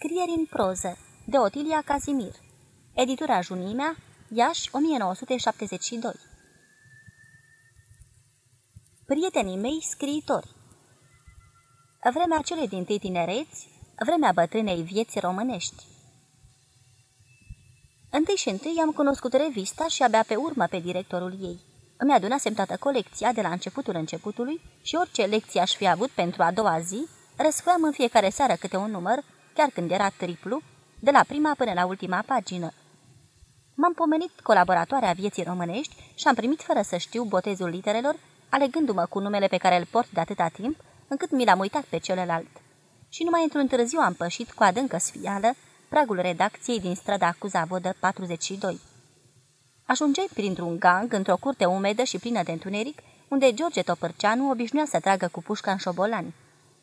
Scrieri în proză de Otilia Cazimir Editura Junimea, Iași, 1972 Prietenii mei scriitori Vremea cele din tâi tinereți, vremea bătrânei vieți românești. Întâi și întâi am cunoscut revista și abia pe urmă pe directorul ei. Îmi adunasem toată colecția de la începutul începutului și orice lecție aș fi avut pentru a doua zi, răsfoiam în fiecare seară câte un număr, chiar când era triplu, de la prima până la ultima pagină. M-am pomenit colaboratoarea vieții românești și am primit fără să știu botezul literelor, alegându-mă cu numele pe care îl port de atâta timp, încât mi l-am uitat pe celălalt. Și numai într-un târziu am pășit cu adâncă sfială pragul redacției din strada Cuzavodă 42. Ajungeai printr-un gang, într-o curte umedă și plină de întuneric, unde George Topărceanu obișnuia să tragă cu pușca în șobolani.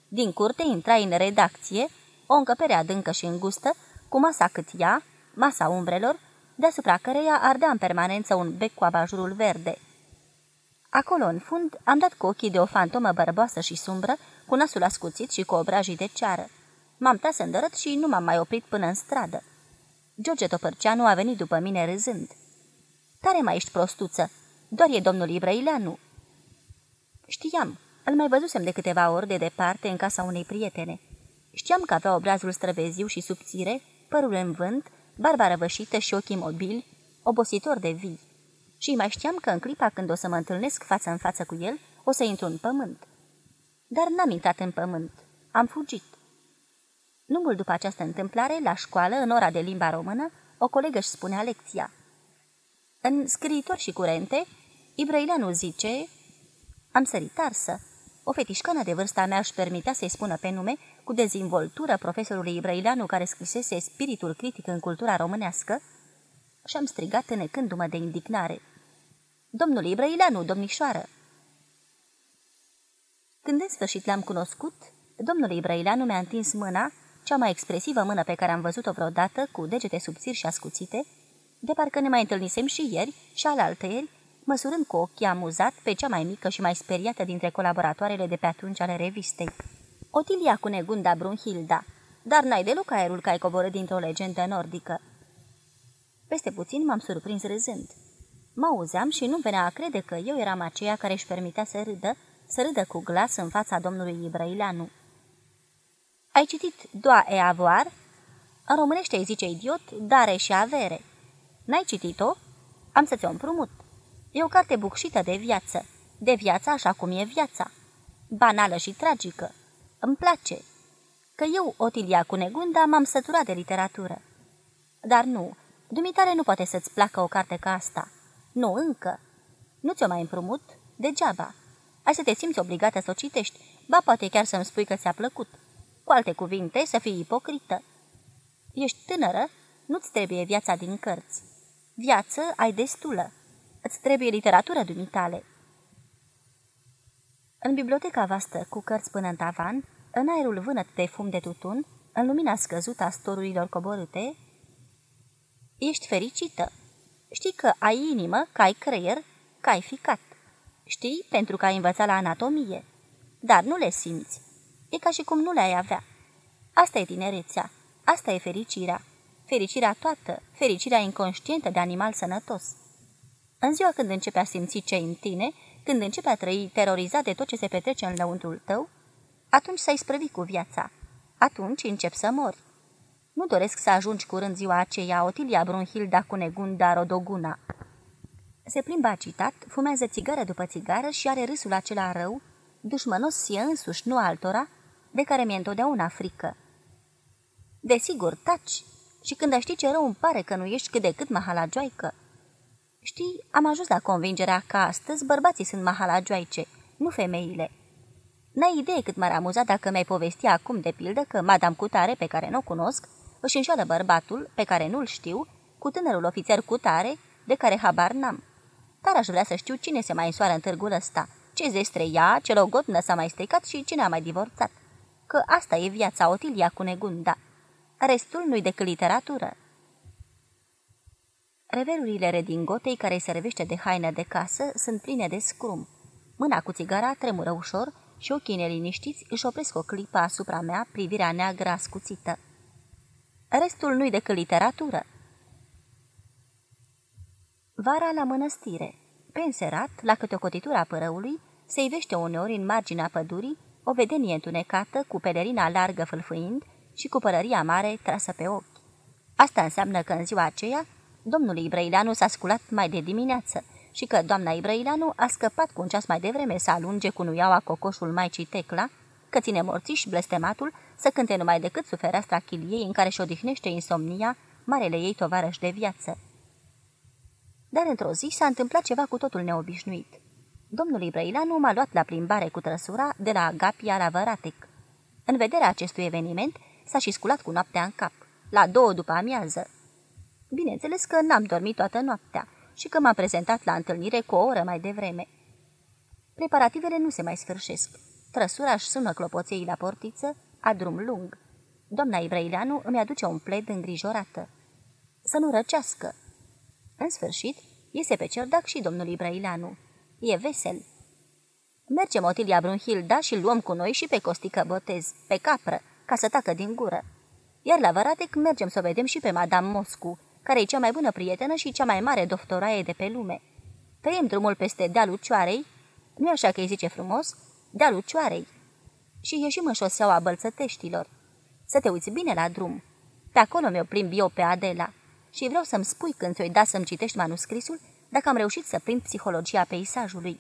Din curte intrai în redacție, o încăpere adâncă și îngustă, cu masa cât ea, masa umbrelor, deasupra căreia ardea în permanență un bec cu abajurul verde. Acolo, în fund, am dat cu ochii de o fantomă bărboasă și sumbră, cu nasul ascuțit și cu obrajii de ceară. M-am tras îndărât și nu m-am mai oprit până în stradă. George Topărceanu a venit după mine râzând. Tare mai ești prostuță, doar e domnul Ibrăileanu." Știam, îl mai văzusem de câteva ori de departe în casa unei prietene. Știam că avea obrazul străveziu și subțire, părul în vânt, barba răvășită și ochii mobili, obositor de vii. Și mai știam că în clipa când o să mă întâlnesc față în față cu el, o să intru în pământ. Dar n-am intrat în pământ. Am fugit. Nu mult după această întâmplare, la școală, în ora de limba română, o colegă își spunea lecția. În scriitori și curente, Ibrăileanu zice... Am sărit arsă. O fetișcană de vârsta mea își permitea să-i spună pe nume, cu dezvoltură profesorului Ibrăileanu care scrisese spiritul critic în cultura românească, și am strigat înecându-mă de indignare. Domnul Ibrăileanu, domnișoară! Când în sfârșit l-am cunoscut, domnul Ibrăileanu mi-a întins mâna, cea mai expresivă mână pe care am văzut-o vreodată, cu degete subțiri și ascuțite, de parcă ne mai întâlnisem și ieri și alaltăieri, măsurând cu ochii amuzat pe cea mai mică și mai speriată dintre colaboratoarele de pe atunci ale revistei. Otilia cu negunda Brunhilda, dar n-ai deloc aerul că ai coborât dintr-o legendă nordică. Peste puțin m-am surprins râzând. Mă auzeam și nu venea a crede că eu eram aceea care își permitea să râdă, să râdă cu glas în fața domnului Ibrăileanu. Ai citit Doa e avoir? În românește îi zice idiot, dare și avere. N-ai citit-o? Am să ți-o împrumut. E o carte bucșită de viață, de viața așa cum e viața. Banală și tragică. Îmi place. Că eu, Otilia Cunegunda, m-am săturat de literatură. Dar nu, dumitare nu poate să-ți placă o carte ca asta. Nu încă. Nu ți-o mai împrumut? Degeaba. Ai să te simți obligată să o citești, ba poate chiar să-mi spui că ți-a plăcut. Cu alte cuvinte, să fii ipocrită. Ești tânără, nu-ți trebuie viața din cărți. Viață ai destulă. Îți trebuie literatură dumitale. În biblioteca vastă, cu cărți până în tavan, în aerul vânăt de fum de tutun, în lumina scăzută a storurilor coborâte, ești fericită. Știi că ai inimă, că ai creier, că ai ficat. Știi pentru că ai învățat la anatomie. Dar nu le simți. E ca și cum nu le-ai avea. Asta e tinerețea. Asta e fericirea. Fericirea toată, fericirea inconștientă de animal sănătos. În ziua când începe a simți ce în tine, când începe a trăi terorizat de tot ce se petrece în lăuntrul tău, atunci s-ai sprăvit cu viața. Atunci încep să mori. Nu doresc să ajungi curând ziua aceea, Otilia Brunhilda cu negunda Rodoguna. Se plimbă agitat, fumează țigară după țigară și are râsul acela rău, dușmănos sie însuși, nu altora, de care mi-e întotdeauna frică. Desigur, taci, și când știi ce rău îmi pare că nu ești cât de cât mahalagioaică. Știi, am ajuns la convingerea că astăzi bărbații sunt mahalagioaice, nu femeile. N-ai idee cât m-ar amuza dacă mi-ai povesti acum, de pildă, că Madame Cutare, pe care nu o cunosc, își înșoară bărbatul, pe care nu-l știu, cu tânărul ofițer Cutare, de care habar n-am. Dar aș vrea să știu cine se mai însoară în târgul ăsta, ce zestre ea, ce logodnă s-a mai stricat și cine a mai divorțat. Că asta e viața Otilia cu negunda. Restul nu-i decât literatură. Reverurile redingotei care servește de haină de casă sunt pline de scrum. Mâna cu țigara tremură ușor și ochii neliniștiți își opresc o clipă asupra mea privirea neagră ascuțită. Restul nu-i decât literatură. Vara la mănăstire. Pe înserat, la câte o cotitură a părăului, se ivește uneori în marginea pădurii o vedenie întunecată, cu pelerina largă fâlfâind și cu părăria mare trasă pe ochi. Asta înseamnă că în ziua aceea, domnul Ibrăileanu s-a sculat mai de dimineață și că doamna Ibrăileanu a scăpat cu un ceas mai devreme să alunge cu nuiaua cocoșul Maicii Tecla, că ține morțiș blestematul să cânte numai decât sufereastra chiliei în care și odihnește insomnia, marele ei tovarăș de viață. Dar într-o zi s-a întâmplat ceva cu totul neobișnuit. Domnul Ibrăileanu m-a luat la plimbare cu trăsura de la Agapia la Văratec. În vederea acestui eveniment s-a și sculat cu noaptea în cap, la două după amiază. Bineînțeles că n-am dormit toată noaptea și că m-am prezentat la întâlnire cu o oră mai devreme. Preparativele nu se mai sfârșesc. Trăsuraș își sună clopoței la portiță, a drum lung. Doamna Ibrăileanu îmi aduce un pled îngrijorată. Să nu răcească. În sfârșit, iese pe cerdac și domnul Ibrăileanu. E vesel. Mergem Otilia Brunhilda și luăm cu noi și pe Costică Botez, pe capră, ca să tacă din gură. Iar la Varatec mergem să o vedem și pe Madame Moscu, care e cea mai bună prietenă și cea mai mare doftoraie de pe lume. Tăiem drumul peste dealul Cioarei, nu așa că îi zice frumos, dealul Cioarei. Și ieșim în șoseaua bălțăteștilor. Să te uiți bine la drum. Pe acolo mi-o plimb eu pe Adela. Și vreau să-mi spui când ți-o da să-mi citești manuscrisul, dacă am reușit să prind psihologia peisajului.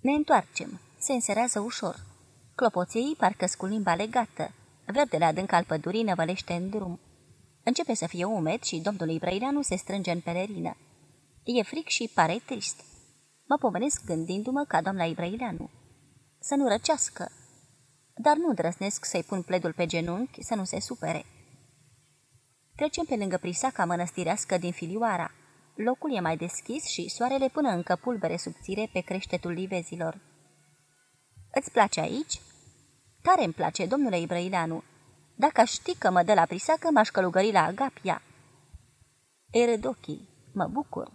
Ne întoarcem. Se înserează ușor. Clopoței parcă cu limba legată. Verdele adânc al pădurii năvălește în drum. Începe să fie umed și domnul Ibrăileanu se strânge în pelerină. E fric și pare trist. Mă pomenesc gândindu-mă ca doamna Ibrăileanu. Să nu răcească. Dar nu drăsnesc să-i pun pledul pe genunchi să nu se supere. Trecem pe lângă prisaca mănăstirească din Filioara. Locul e mai deschis și soarele până încă pulbere subțire pe creștetul livezilor. Îți place aici?" Tare îmi place, domnule Ibrăileanu. Dacă aș ști că mă dă la prisacă, m-aș călugări la Agapia." Eredochii, mă bucur."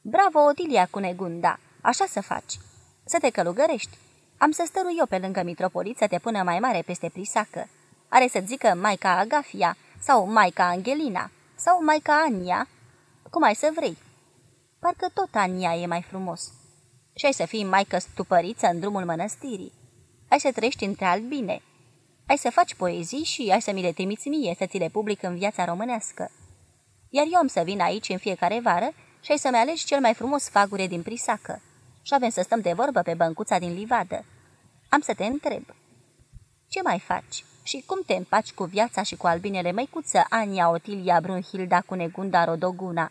Bravo, Otilia Cunegunda! Așa să faci. Să te călugărești. Am să stărui eu pe lângă mitropolit să te pună mai mare peste prisacă. Are să zică Maica Agafia sau Maica Angelina sau Maica Ania, cum ai să vrei. Parcă tot Ania e mai frumos. Și ai să fii maică stupăriță în drumul mănăstirii. Ai să trăiești între albine. Ai să faci poezii și ai să mi le trimiți mie să ți le public în viața românească. Iar eu am să vin aici în fiecare vară și ai să-mi alegi cel mai frumos fagure din prisacă. Și avem să stăm de vorbă pe băncuța din livadă. Am să te întreb. Ce mai faci? Și cum te împaci cu viața și cu albinele măicuță Ania Otilia Brunhilda cu negunda Rodoguna?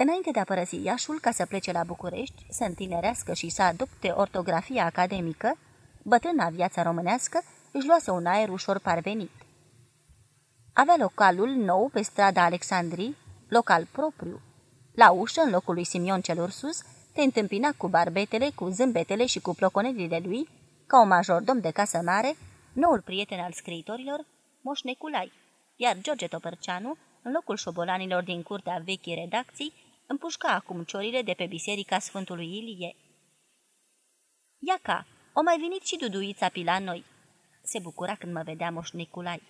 Înainte de a părăsi Iașul ca să plece la București, să întinerească și să adopte ortografia academică, bătrâna viața românească își luase un aer ușor parvenit. Avea localul nou pe strada Alexandrii, local propriu. La ușă, în locul lui Simion cel Ursus, te întâmpina cu barbetele, cu zâmbetele și cu ploconelile lui, ca un majordom de casă mare, noul prieten al scriitorilor, Moș Neculai, iar George Topărceanu, în locul șobolanilor din curtea vechii redacții, împușca acum ciorile de pe biserica Sfântului Ilie. Iaca, o mai venit și Duduița Pila noi. Se bucura când mă vedea Moș Neculai.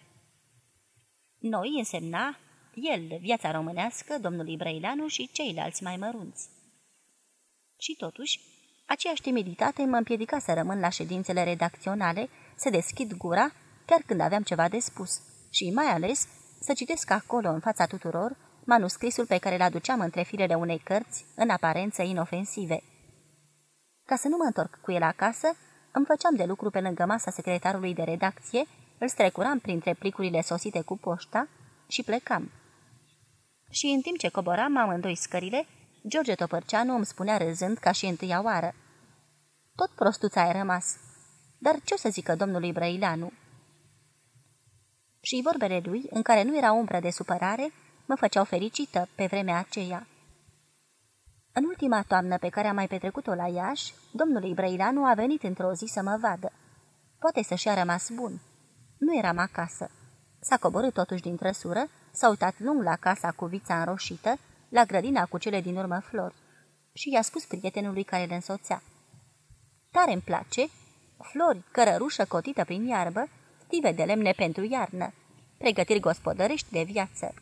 Noi însemna el, viața românească, domnul Ibrăileanu și ceilalți mai mărunți. Și totuși, aceeași timiditate mă împiedica să rămân la ședințele redacționale, să deschid gura, chiar când aveam ceva de spus, și mai ales să citesc acolo, în fața tuturor, manuscrisul pe care îl aduceam între firele unei cărți, în aparență inofensive. Ca să nu mă întorc cu el acasă, îmi făceam de lucru pe lângă masa secretarului de redacție, îl strecuram printre plicurile sosite cu poșta și plecam. Și în timp ce coboram amândoi scările, George Topărceanu îmi spunea râzând ca și întâia oară. Tot prostuța ai rămas. Dar ce o să zică domnului Brăileanu? Și vorbele lui, în care nu era umbră de supărare, mă făceau fericită pe vremea aceea. În ultima toamnă pe care am mai petrecut-o la Iași, domnul Brăileanu a venit într-o zi să mă vadă. Poate să-și a rămas bun. Nu eram acasă. S-a coborât totuși din trăsură, s-a uitat lung la casa cu vița înroșită, la grădina cu cele din urmă flori și i-a spus prietenului care le însoțea. Tare îmi place, flori, cărărușă cotită prin iarbă, stive de lemne pentru iarnă, pregătiri gospodărești de viață.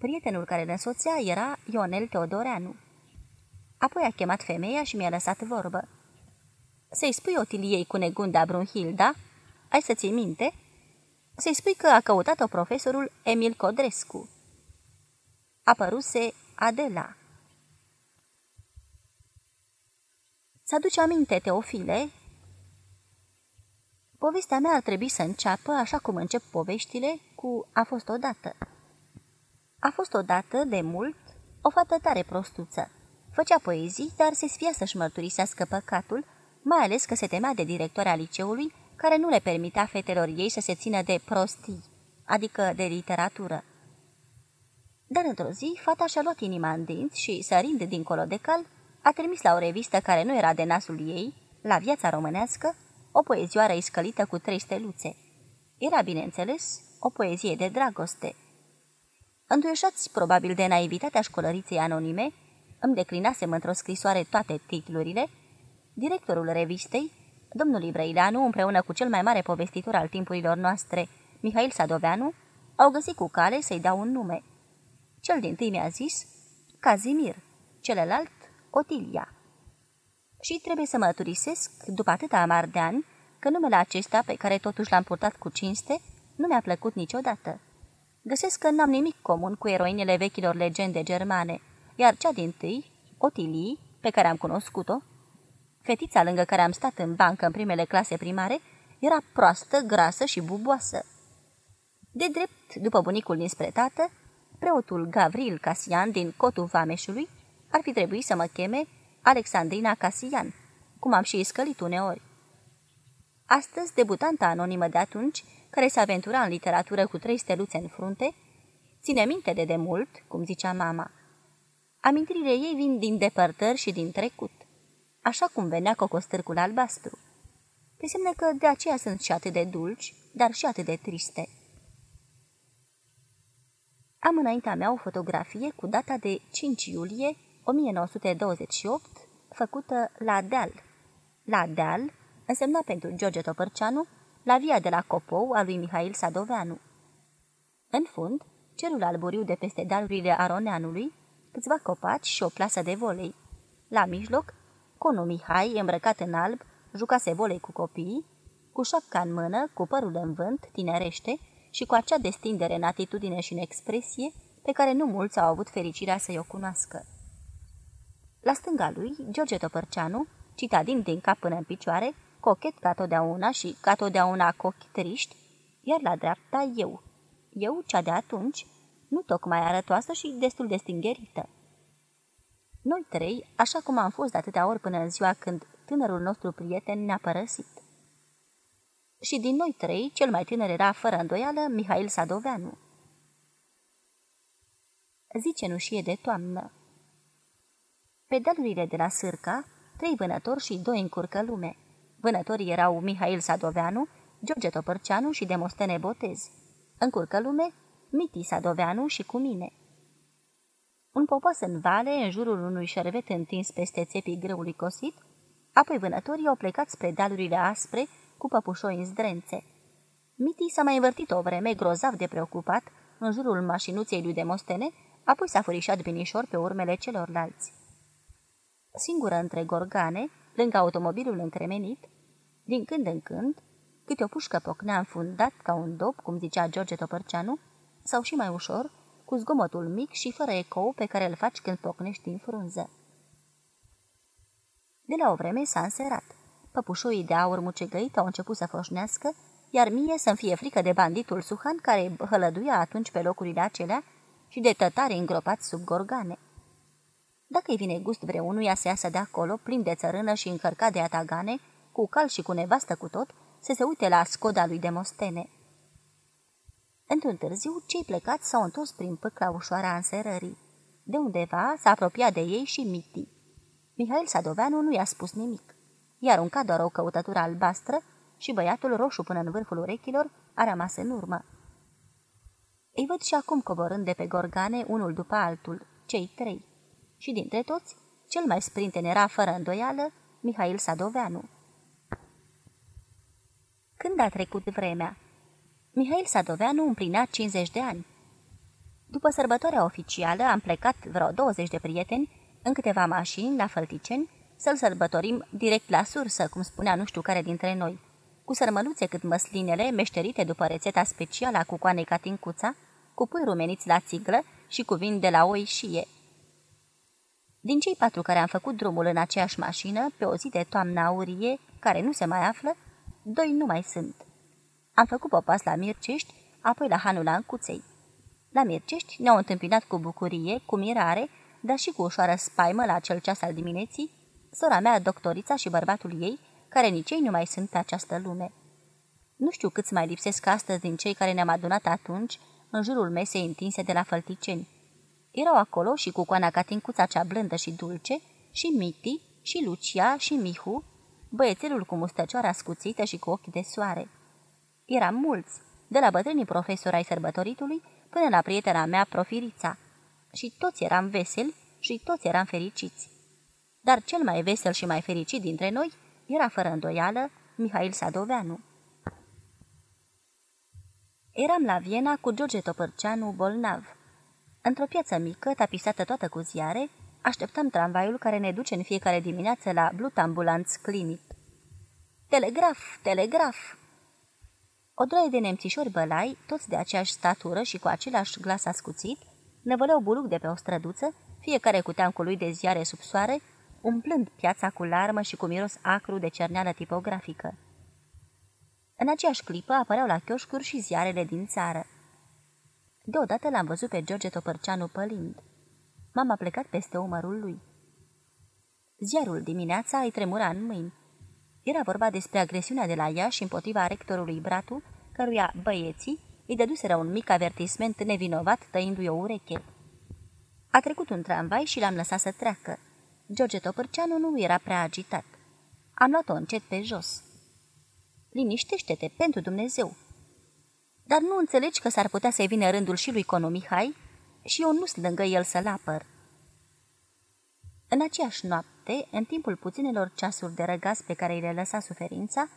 Prietenul care le însoțea era Ionel Teodoreanu. Apoi a chemat femeia și mi-a lăsat vorbă. Să-i spui Otiliei cu negunda Brunhilda? Ai să ții minte? Să-i spui că a căutat-o profesorul Emil Codrescu. Apăruse Adela. Să-aduci aminte, Teofile? Povestea mea ar trebui să înceapă, așa cum încep poveștile, cu A fost odată. A fost odată, de mult, o fată tare prostuță. Făcea poezii, dar se sfia să-și mărturisească păcatul, mai ales că se temea de directoarea liceului, care nu le permitea fetelor ei să se țină de prostii, adică de literatură. Dar într-o zi, fata și-a luat inima în dinți și, sărind dincolo de cal, a trimis la o revistă care nu era de nasul ei, la viața românească, o poezioară iscălită cu trei steluțe. Era, bineînțeles, o poezie de dragoste. Înduieșați probabil de naivitatea școlăriței anonime, îmi declinasem într-o scrisoare toate titlurile, directorul revistei, domnul Ibrăileanu, împreună cu cel mai mare povestitor al timpurilor noastre, Mihail Sadoveanu, au găsit cu cale să-i dau un nume. Cel din tâi mi-a zis Cazimir, celălalt Otilia. Și trebuie să mărturisesc, după atâta amar de ani, că numele acesta, pe care totuși l-am purtat cu cinste, nu mi-a plăcut niciodată. Găsesc că n-am nimic comun cu eroinele vechilor legende germane, iar cea din tâi, Otilii, pe care am cunoscut-o, fetița lângă care am stat în bancă în primele clase primare, era proastă, grasă și buboasă. De drept, după bunicul dinspre tată, preotul Gavril Casian din Cotul Vameșului ar fi trebuit să mă cheme Alexandrina Casian, cum am și iscălit uneori. Astăzi, debutanta anonimă de atunci, care se aventura în literatură cu trei steluțe în frunte, ține minte de demult, cum zicea mama. Amintirile ei vin din depărtări și din trecut, așa cum venea cocostârcul albastru. Pe semne că de aceea sunt și atât de dulci, dar și atât de triste. Am înaintea mea o fotografie cu data de 5 iulie 1928, făcută la deal. La deal însemna pentru George Topărceanu la via de la Copou a lui Mihail Sadoveanu. În fund, cerul alburiu de peste dalurile Aroneanului, câțiva copaci și o plasă de volei. La mijloc, conul Mihai, îmbrăcat în alb, jucase volei cu copiii, cu șapca în mână, cu părul în vânt, tinerește și cu acea destindere în atitudine și în expresie pe care nu mulți au avut fericirea să-i o cunoască. La stânga lui, George Topărceanu, citadin din cap până în picioare, cochet ca totdeauna și ca totdeauna cochi triști, iar la dreapta eu. Eu, cea de atunci, nu tocmai arătoasă și destul de stingherită. Noi trei, așa cum am fost de atâtea ori până în ziua când tânărul nostru prieten ne-a părăsit. Și din noi trei, cel mai tânăr era, fără îndoială, Mihail Sadoveanu. Zi cenușie de toamnă Pe dealurile de la Sârca, trei vânători și doi încurcă lume. Vânătorii erau Mihail Sadoveanu, George Topărceanu și Demostene Botez. Încurcă lume, Miti Sadoveanu și cu mine. Un popos în vale, în jurul unui șervet întins peste țepii greului cosit, apoi vânătorii au plecat spre dealurile aspre, cu păpușoi în zdrențe. Miti s-a mai învârtit o vreme grozav de preocupat în jurul mașinuței lui Demostene, apoi s-a furișat binișor pe urmele celorlalți. Singură între gorgane, lângă automobilul încremenit, din când în când, câte o pușcă pocnea înfundat ca un dop, cum zicea George Topărceanu, sau și mai ușor, cu zgomotul mic și fără ecou pe care îl faci când pocnești în frunză. De la o vreme s-a înserat. Păpușoii de aur mucegăit au început să foșnească, iar mie să-mi fie frică de banditul Suhan care hălăduia atunci pe locurile acelea și de tătare îngropați sub gorgane. Dacă-i vine gust vreunuia să iasă de acolo, plin de țărână și încărcat de atagane, cu cal și cu nevastă cu tot, să se uite la scoda lui Demostene. Într-un târziu, cei plecați s-au întors prin păcla ușoară a înserării. De undeva s-a apropiat de ei și Miti. Mihail Sadoveanu nu i-a spus nimic. I-a aruncat doar o căutătură albastră și băiatul roșu până în vârful urechilor a rămas în urmă. Îi văd și acum coborând de pe gorgane, unul după altul, cei trei. Și dintre toți, cel mai sprinten era, fără îndoială, Mihail Sadoveanu. Când a trecut vremea? Mihail Sadoveanu împlinea 50 de ani. După sărbătoarea oficială am plecat vreo 20 de prieteni în câteva mașini la Fălticeni să-l sărbătorim direct la sursă, cum spunea nu știu care dintre noi, cu sărmăluțe cât măslinele, meșterite după rețeta specială a cucoanei Catincuța, cu pui rumeniți la țiglă și cu vin de la oi șie. Din cei patru care am făcut drumul în aceeași mașină, pe o zi de toamnă aurie, care nu se mai află, doi nu mai sunt. Am făcut popas la Mircești, apoi la Hanul Ancuței. La Mircești ne-au întâmpinat cu bucurie, cu mirare, dar și cu ușoară spaimă la acel ceas al dimineții, sora mea, doctorița și bărbatul ei, care nici ei nu mai sunt pe această lume. Nu știu câți mai lipsesc astăzi din cei care ne-am adunat atunci în jurul mesei întinse de la fălticeni. Erau acolo și cu coana catincuța cea blândă și dulce, și Miti, și Lucia, și Mihu, băiețelul cu mustăcioara scuțită și cu ochi de soare. Eram mulți, de la bătrânii profesori ai sărbătoritului până la prietena mea, Profirița. Și toți eram veseli și toți eram fericiți. Dar cel mai vesel și mai fericit dintre noi era fără îndoială Mihail Sadoveanu. Eram la Viena cu George Topărceanu bolnav. Într-o piață mică, tapisată toată cu ziare, așteptam tramvaiul care ne duce în fiecare dimineață la Blutambulanț Clinic. Telegraf, telegraf! O droaie de nemțișori bălai, toți de aceeași statură și cu același glas ascuțit, năvăleau buluc de pe o străduță, fiecare cu teancul lui de ziare sub soare, umplând piața cu larmă și cu miros acru de cerneală tipografică. În aceeași clipă apăreau la chioșcuri și ziarele din țară. Deodată l-am văzut pe George Topărceanu pălind. M-am plecat peste umărul lui. Ziarul dimineața îi tremura în mâini. Era vorba despre agresiunea de la Iași împotriva rectorului Bratu, căruia băieții îi dăduseră un mic avertisment nevinovat tăindu-i o ureche. A trecut un tramvai și l-am lăsat să treacă. George Topârceanu nu era prea agitat. Am luat-o încet pe jos. Liniștește-te, pentru Dumnezeu! Dar nu înțelegi că s-ar putea să-i vină rândul și lui Cono Mihai? Și eu nu-s lângă el să-l apăr. În aceeași noapte, în timpul puținelor ceasuri de răgaz pe care îi le lăsa suferința,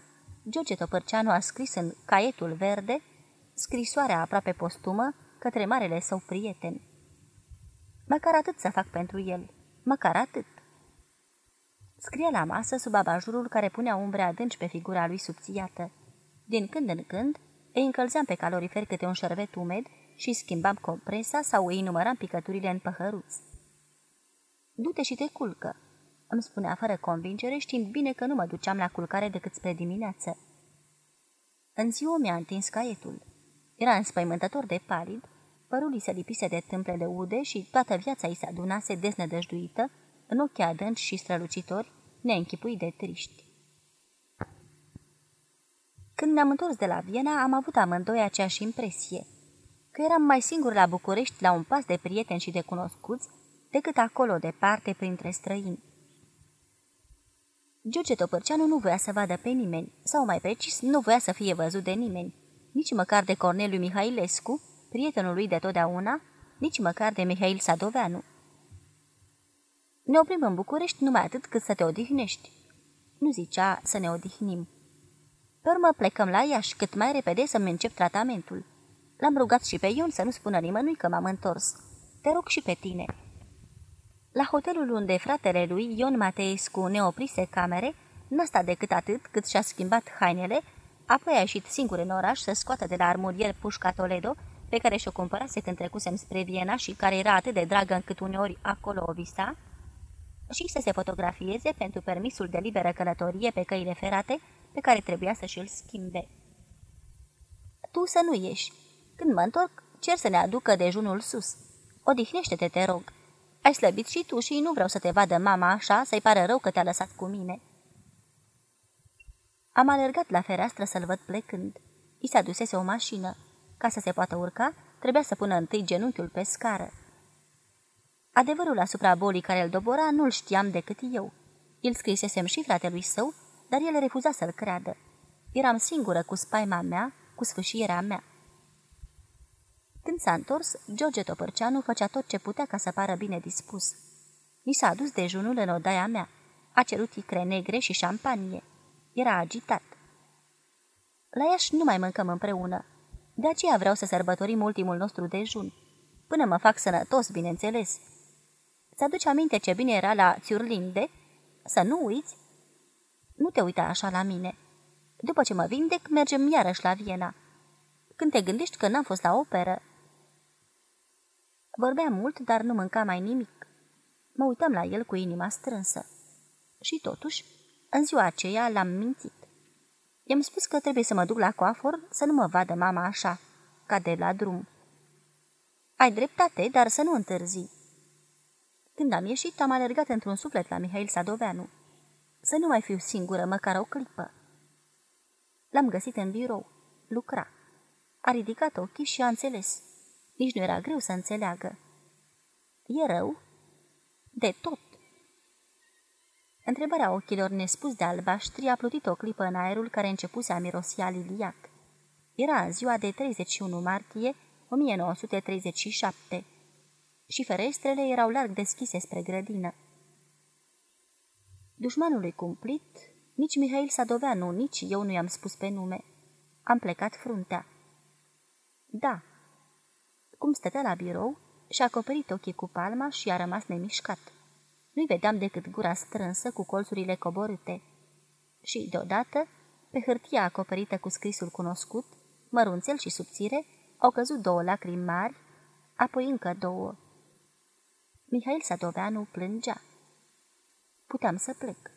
George Topărceanu a scris în caietul verde scrisoarea aproape postumă către marele său prieten. Măcar atât să fac pentru el, măcar atât. Scria la masă sub abajurul care punea umbre adânci pe figura lui subțiată. Din când în când îi încălzeam pe calorifer câte un șervet umed și schimbam compresa sau îi număram picăturile în păhăruț. Du-te și te culcă, îmi spunea fără convingere, știind bine că nu mă duceam la culcare decât spre dimineață. În ziua mi-a întins caietul. Era înspăimântător de palid, părul îi se lipise de tâmplele ude și toată viața îi se adunase deznădăjduită în ochii adânci și strălucitori, neînchipui de triști. Când ne-am întors de la Viena, am avut amândoi aceeași impresie, că eram mai singur la București la un pas de prieteni și de cunoscuți, decât acolo departe printre străini. George Topărceanu nu voia să vadă pe nimeni, sau mai precis, nu voia să fie văzut de nimeni, nici măcar de Corneliu Mihailescu, prietenul lui de totdeauna, nici măcar de Mihail Sadoveanu. Ne oprim în București numai atât cât să te odihnești. Nu zicea să ne odihnim. Pe urmă plecăm la Iași cât mai repede să-mi încep tratamentul. L-am rugat și pe Ion să nu spună nimănui că m-am întors. Te rog și pe tine. La hotelul unde fratele lui, Ion Mateescu, ne oprise camere, n-a stat decât atât cât și-a schimbat hainele, apoi a ieșit singur în oraș să scoată de la armurier pușca Toledo, pe care și-o cumpărase când trecusem spre Viena și care era atât de dragă încât uneori acolo o visa, și să se fotografieze pentru permisul de liberă călătorie pe căile ferate pe care trebuia să și-l schimbe. Tu să nu ieși. Când mă întorc, cer să ne aducă dejunul sus. Odihnește-te, te rog. Ai slăbit și tu și nu vreau să te vadă mama așa, să-i pară rău că te-a lăsat cu mine." Am alergat la fereastră să-l văd plecând. I s-a dusese o mașină. Ca să se poată urca, trebuia să pună întâi genunchiul pe scară. Adevărul asupra bolii care îl dobora nu-l știam decât eu. Îl scrisesem și fratelui său, dar el refuza să-l creadă. Eram singură cu spaima mea, cu sfâșierea mea. Când s-a întors, George Topărceanu făcea tot ce putea ca să pară bine dispus. Mi s-a adus dejunul în odaia mea. A cerut icre negre și șampanie. Era agitat. La Iași nu mai mâncăm împreună. De aceea vreau să sărbătorim ultimul nostru dejun. Până mă fac sănătos, bineînțeles. Ți-aduce aminte ce bine era la Țiurlinde? Să nu uiți? Nu te uita așa la mine. După ce mă vindec, mergem iarăși la Viena. Când te gândești că n-am fost la operă... Vorbea mult, dar nu mânca mai nimic. Mă uitam la el cu inima strânsă. Și totuși, în ziua aceea l-am mințit. I-am spus că trebuie să mă duc la coafor să nu mă vadă mama așa, ca de la drum. Ai dreptate, dar să nu întârzi. Când am ieșit, am alergat într-un suflet la Mihail Sadoveanu. Să nu mai fiu singură, măcar o clipă. L-am găsit în birou. Lucra. A ridicat ochii și a înțeles. Nici nu era greu să înțeleagă. E rău? De tot. Întrebarea ochilor nespus de albaștri a plutit o clipă în aerul care începuse a mirosi a liliac. Era în ziua de 31 martie 1937 și ferestrele erau larg deschise spre grădină. Dușmanului cumplit, nici Mihail Sadoveanu, nici eu nu i-am spus pe nume. Am plecat fruntea. Da. Cum stătea la birou, și-a acoperit ochii cu palma și a rămas nemișcat. Nu-i vedeam decât gura strânsă cu colțurile coborâte. Și, deodată, pe hârtia acoperită cu scrisul cunoscut, mărunțel și subțire, au căzut două lacrimi mari, apoi încă două. Mihail Sadoveanu plângea. Puteam să plec.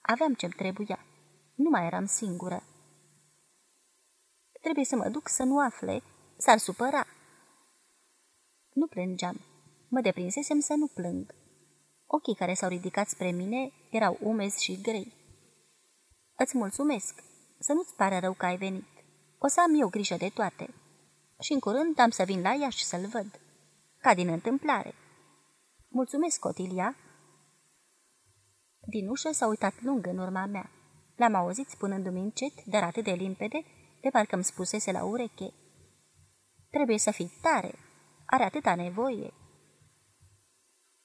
Aveam ce-mi trebuia. Nu mai eram singură. Trebuie să mă duc să nu afle. S-ar supăra. Nu plângeam. Mă deprinsesem să nu plâng. Ochii care s-au ridicat spre mine erau umezi și grei. Îți mulțumesc. Să nu-ți pare rău că ai venit. O să am eu grijă de toate. Și în curând am să vin la Iași să-l văd. Ca din întâmplare. Mulțumesc, Cotilia. Din ușă s-a uitat lung în urma mea. L-am auzit spunându-mi încet, dar atât de limpede, de parcă îmi spusese la ureche. Trebuie să fii tare. Are atâta nevoie.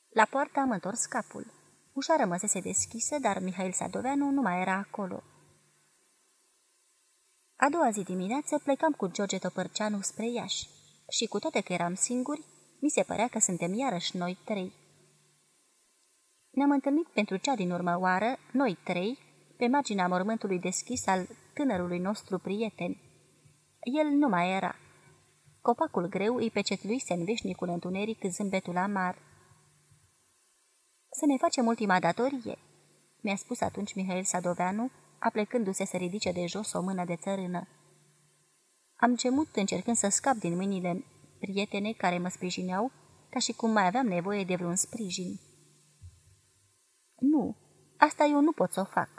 La poartă am întors capul. Ușa rămăsese deschisă, dar Mihail Sadoveanu nu mai era acolo. A doua zi dimineață plecam cu George Topărceanu spre Iași și cu toate că eram singuri, mi se părea că suntem iarăși noi trei. Ne-am întâlnit pentru cea din urmă oară, noi trei, pe marginea mormântului deschis al tânărului nostru prieten. El nu mai era. Copacul greu îi pecetluise în veșnicul întuneric zâmbetul amar. Să ne facem ultima datorie, mi-a spus atunci Mihail Sadoveanu, aplecându-se să ridice de jos o mână de țărână. Am gemut încercând să scap din mâinile prietene care mă sprijineau, ca și cum mai aveam nevoie de vreun sprijin. Nu, asta eu nu pot să o fac.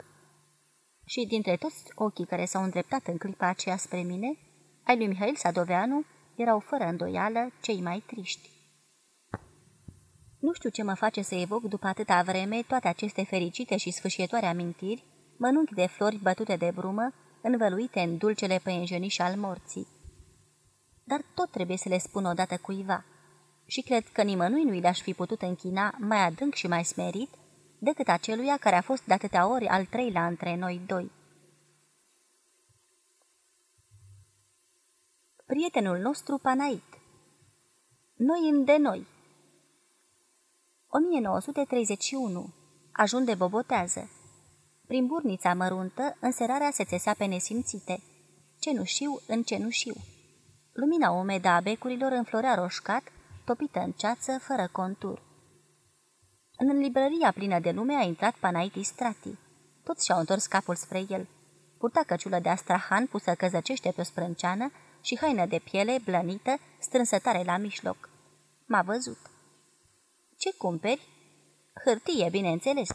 Și dintre toți ochii care s-au îndreptat în clipa aceea spre mine, ai lui Mihail Sadoveanu erau fără îndoială cei mai triști. Nu știu ce mă face să evoc după atâta vreme toate aceste fericite și sfâșietoare amintiri, mănunchi de flori bătute de brumă, învăluite în dulcele păienjeniș al morții. Dar tot trebuie să le spun odată cuiva. Și cred că nimănui nu i-aș fi putut închina mai adânc și mai smerit decât aceluia care a fost de atâtea ori al treilea între noi doi. Prietenul nostru Panait Noi în de noi 1931 Ajunde bobotează Prin burnița măruntă, înserarea se țesea pe nesimțite. Cenușiu în cenușiu. Lumina umedă a becurilor înflorea roșcat, topită în ceață, fără contur. În librăria plină de lume a intrat Panaitis Strati. Toți și-au întors capul spre el. Purta căciulă de astrahan pusă căzăcește pe o sprânceană și haină de piele blănită, strânsă tare la mijloc. M-a văzut. Ce cumperi?" Hârtie, bineînțeles.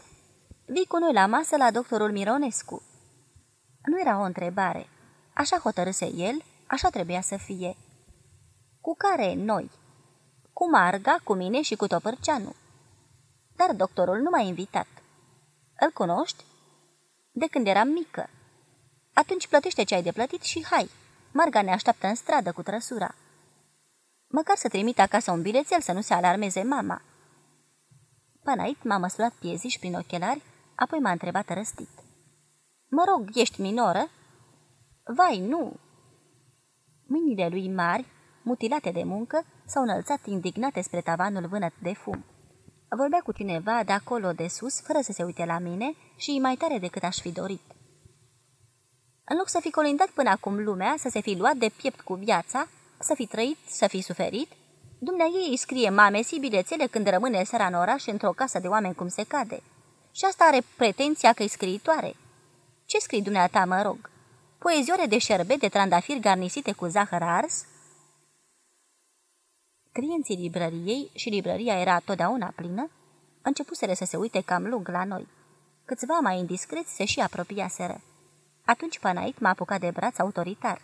Vii cu noi la masă la doctorul Mironescu." Nu era o întrebare. Așa hotărâse el, așa trebuia să fie. Cu care noi? Cu Marga, cu mine și cu Topărceanu dar doctorul nu m-a invitat. Îl cunoști? De când eram mică. Atunci plătește ce ai de plătit și hai. Marga ne așteaptă în stradă cu trăsura. Măcar să trimit acasă un bilețel să nu se alarmeze mama. Panait m-a măsurat pieziș prin ochelari, apoi m-a întrebat răstit. Mă rog, ești minoră?" Vai, nu! Mâinile lui mari, mutilate de muncă, s-au înălțat indignate spre tavanul vânăt de fum. Vorbea cu cineva de acolo de sus, fără să se uite la mine și mai tare decât aș fi dorit. În loc să fi colindat până acum lumea, să se fi luat de piept cu viața, să fi trăit, să fi suferit, Dumnea ei îi scrie mamesii bilețele când rămâne seara în oraș într-o casă de oameni cum se cade. Și asta are pretenția că e scriitoare. Ce scrii dumneata, mă rog? Poezioare de șerbet de trandafiri garnisite cu zahăr ars? Clienții librăriei, și librăria era totdeauna plină, începuseră să se uite cam lung la noi. Câțiva mai indiscreți se și apropiaseră. Atunci Panait m-a apucat de braț autoritar.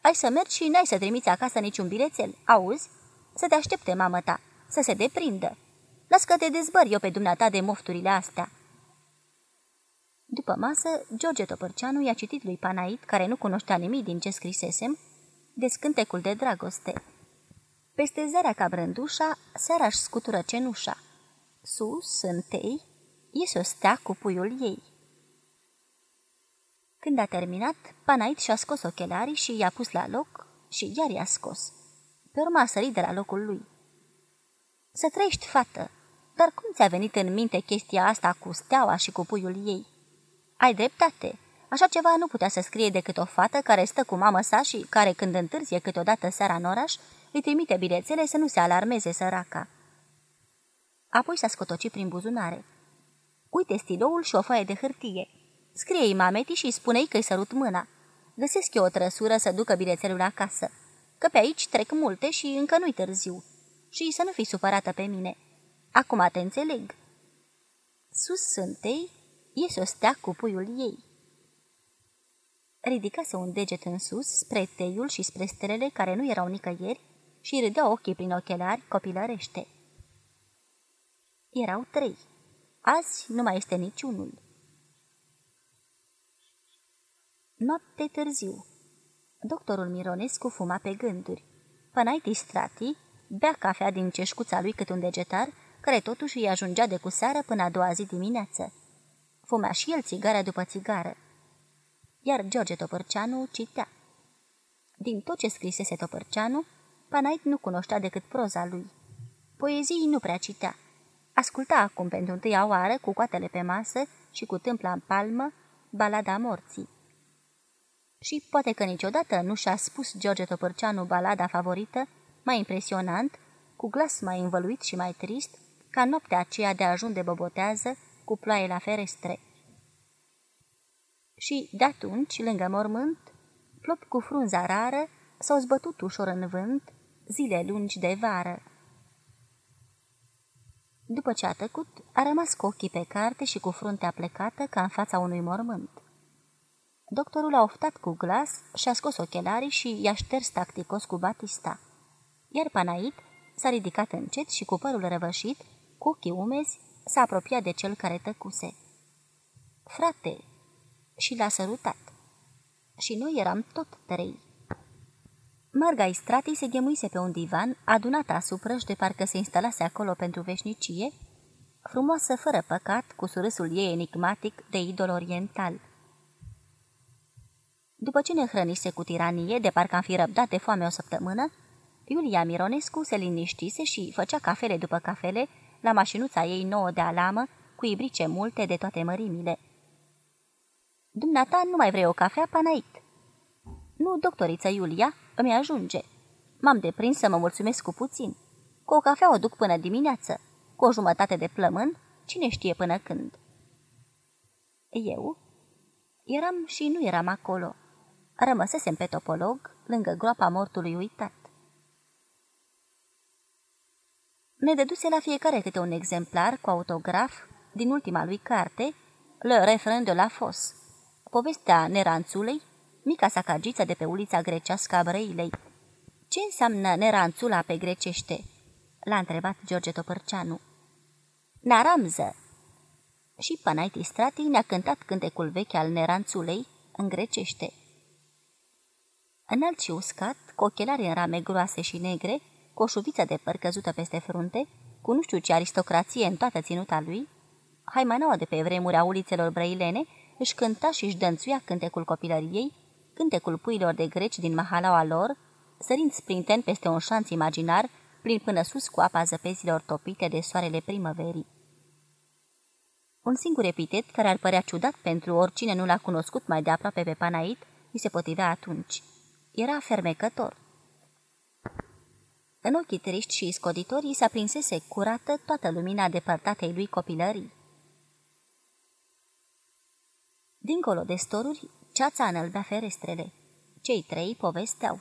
Ai să mergi și n-ai să trimiți acasă niciun bilețel, auzi? Să te aștepte, mamă ta, să se deprindă. Las că te dezbăr eu pe dumneata de mofturile astea. După masă, George Topărceanu i-a citit lui Panait, care nu cunoștea nimic din ce scrisesem, descântecul de dragoste. Peste zarea ca brândușa, seara-și scutură cenușa. Sus, întei, iese o stea cu puiul ei. Când a terminat, Panait și-a scos ochelarii și i-a pus la loc și iar i-a scos. Pe urmă a sărit de la locul lui. Să trăiești, fată, dar cum ți-a venit în minte chestia asta cu steaua și cu puiul ei? Ai dreptate. Așa ceva nu putea să scrie decât o fată care stă cu mamă sa și care, când întârzie câteodată seara în oraș, îi trimite bilețele să nu se alarmeze săraca. Apoi s-a scotocit prin buzunare. Uite stiloul și o foaie de hârtie. Scrie-i mameti și spune-i că-i sărut mâna. Găsesc eu o trăsură să ducă bilețelul acasă. Că pe aici trec multe și încă nu-i târziu. Și să nu fii supărată pe mine. Acum te înțeleg. Sus sântei, iese o stea cu puiul ei. Ridicase un deget în sus, spre teiul și spre stelele care nu erau nicăieri și râdea ochii prin ochelari copilărește. Erau trei. Azi nu mai este niciunul. Noapte târziu. Doctorul Mironescu fuma pe gânduri. Panaiti Strati bea cafea din ceșcuța lui cât un degetar, care totuși îi ajungea de cu seară până a doua zi dimineață. Fumea și el țigară după țigară. Iar George Topărceanu citea. Din tot ce scrisese Topărceanu, Panait nu cunoștea decât proza lui. Poezii nu prea citea. Asculta acum pentru întâia oară, cu coatele pe masă și cu tâmpla în palmă, balada morții. Și poate că niciodată nu și-a spus George Topărceanu balada favorită, mai impresionant, cu glas mai învăluit și mai trist, ca noaptea aceea de ajun de bobotează, cu ploaie la ferestre. Și, de atunci, lângă mormânt, plop cu frunza rară, s-au zbătut ușor în vânt, zile lungi de vară. După ce a tăcut, a rămas cu ochii pe carte și cu fruntea plecată ca în fața unui mormânt. Doctorul a oftat cu glas și-a scos ochelarii și i-a șters tacticos cu batista. Iar Panait s-a ridicat încet și cu părul răvășit, cu ochii umezi, s-a apropiat de cel care tăcuse. Frate! Și l-a sărutat. Și noi eram tot trei. Marga Istrati se ghemuise pe un divan, adunat asupra și de parcă se instalase acolo pentru veșnicie, frumoasă fără păcat, cu surâsul ei enigmatic de idol oriental. După ce ne hrănise cu tiranie, de parcă am fi răbdat de foame o săptămână, Iulia Mironescu se liniștise și făcea cafele după cafele la mașinuța ei nouă de alamă, cu ibrice multe de toate mărimile. Dumneata nu mai vrei o cafea, Panait?" Nu, doctoriță Iulia, îmi ajunge. M-am deprins să mă mulțumesc cu puțin. Cu o cafea o duc până dimineață. Cu o jumătate de plămân, cine știe până când." Eu? Eram și nu eram acolo. Rămăsesem pe topolog, lângă groapa mortului uitat. Ne deduse la fiecare câte un exemplar cu autograf din ultima lui carte, Le Refren de la Fos, povestea Neranțulei, mica sacagiță de pe ulița grecească a Brăilei. Ce înseamnă Neranțula pe grecește?" l-a întrebat George Topărceanu. Naramză! Și Panaiti Strati ne-a cântat cântecul vechi al Neranțulei în grecește. Înalt și uscat, cu ochelari în rame groase și negre, cu o șuviță de păr căzută peste frunte, cu nu știu ce aristocrație în toată ținuta lui, haimanaua de pe vremuri a ulițelor brăilene își cânta și își dănțuia cântecul copilăriei, cântecul puilor de greci din mahalaua lor, sărind sprinten peste un șanț imaginar, plin până sus cu apa zăpezilor topite de soarele primăverii. Un singur epitet, care ar părea ciudat pentru oricine nu l-a cunoscut mai de aproape pe Panait, îi se potrivea atunci. Era fermecător. În ochii triști și scoditorii s-a prinsese curată toată lumina depărtatei lui copilării. Dincolo de storuri, ceața înălbea ferestrele. Cei trei povesteau.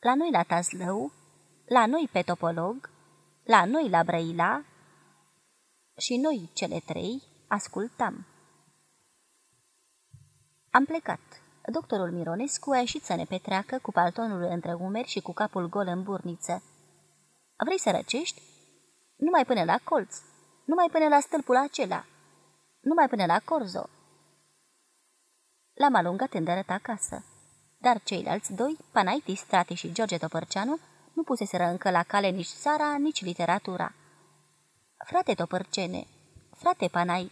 La noi la Tazlău, la noi pe Topolog, la noi la Brăila și noi, cele trei, ascultam. Am plecat. Doctorul Mironescu a ieșit să ne petreacă cu paltonul între umeri și cu capul gol în burniță. Vrei să răcești? Numai până la colț, numai până la stâlpul acela, numai până la corzo. L-am alungat îndărăt acasă, dar ceilalți doi, Panaitis Strati și George Topărceanu, nu puseseră încă la cale nici țara, nici literatura. Frate Topărcene, frate Panait,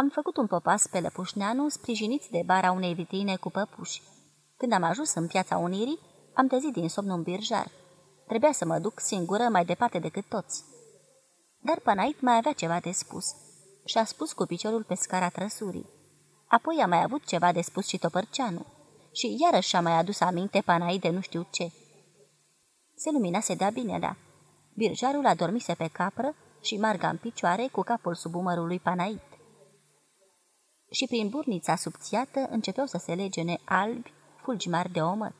am făcut un popas pe Lăpușneanu, sprijiniți de bara unei vitrine cu păpuși. Când am ajuns în piața Unirii, am trezit din somn un birjar. Trebuia să mă duc singură mai departe decât toți. Dar Panait mai avea ceva de spus și a spus cu piciorul pe scara trăsurii. Apoi a mai avut ceva de spus și Topărceanu și iarăși a mai adus aminte Panait de nu știu ce. Se luminase de-a binelea. Birjarul adormise pe capră și Marga în picioare cu capul sub umărul lui Panait și prin burnița subțiată începeau să se legene albi fulgi mari de omăr.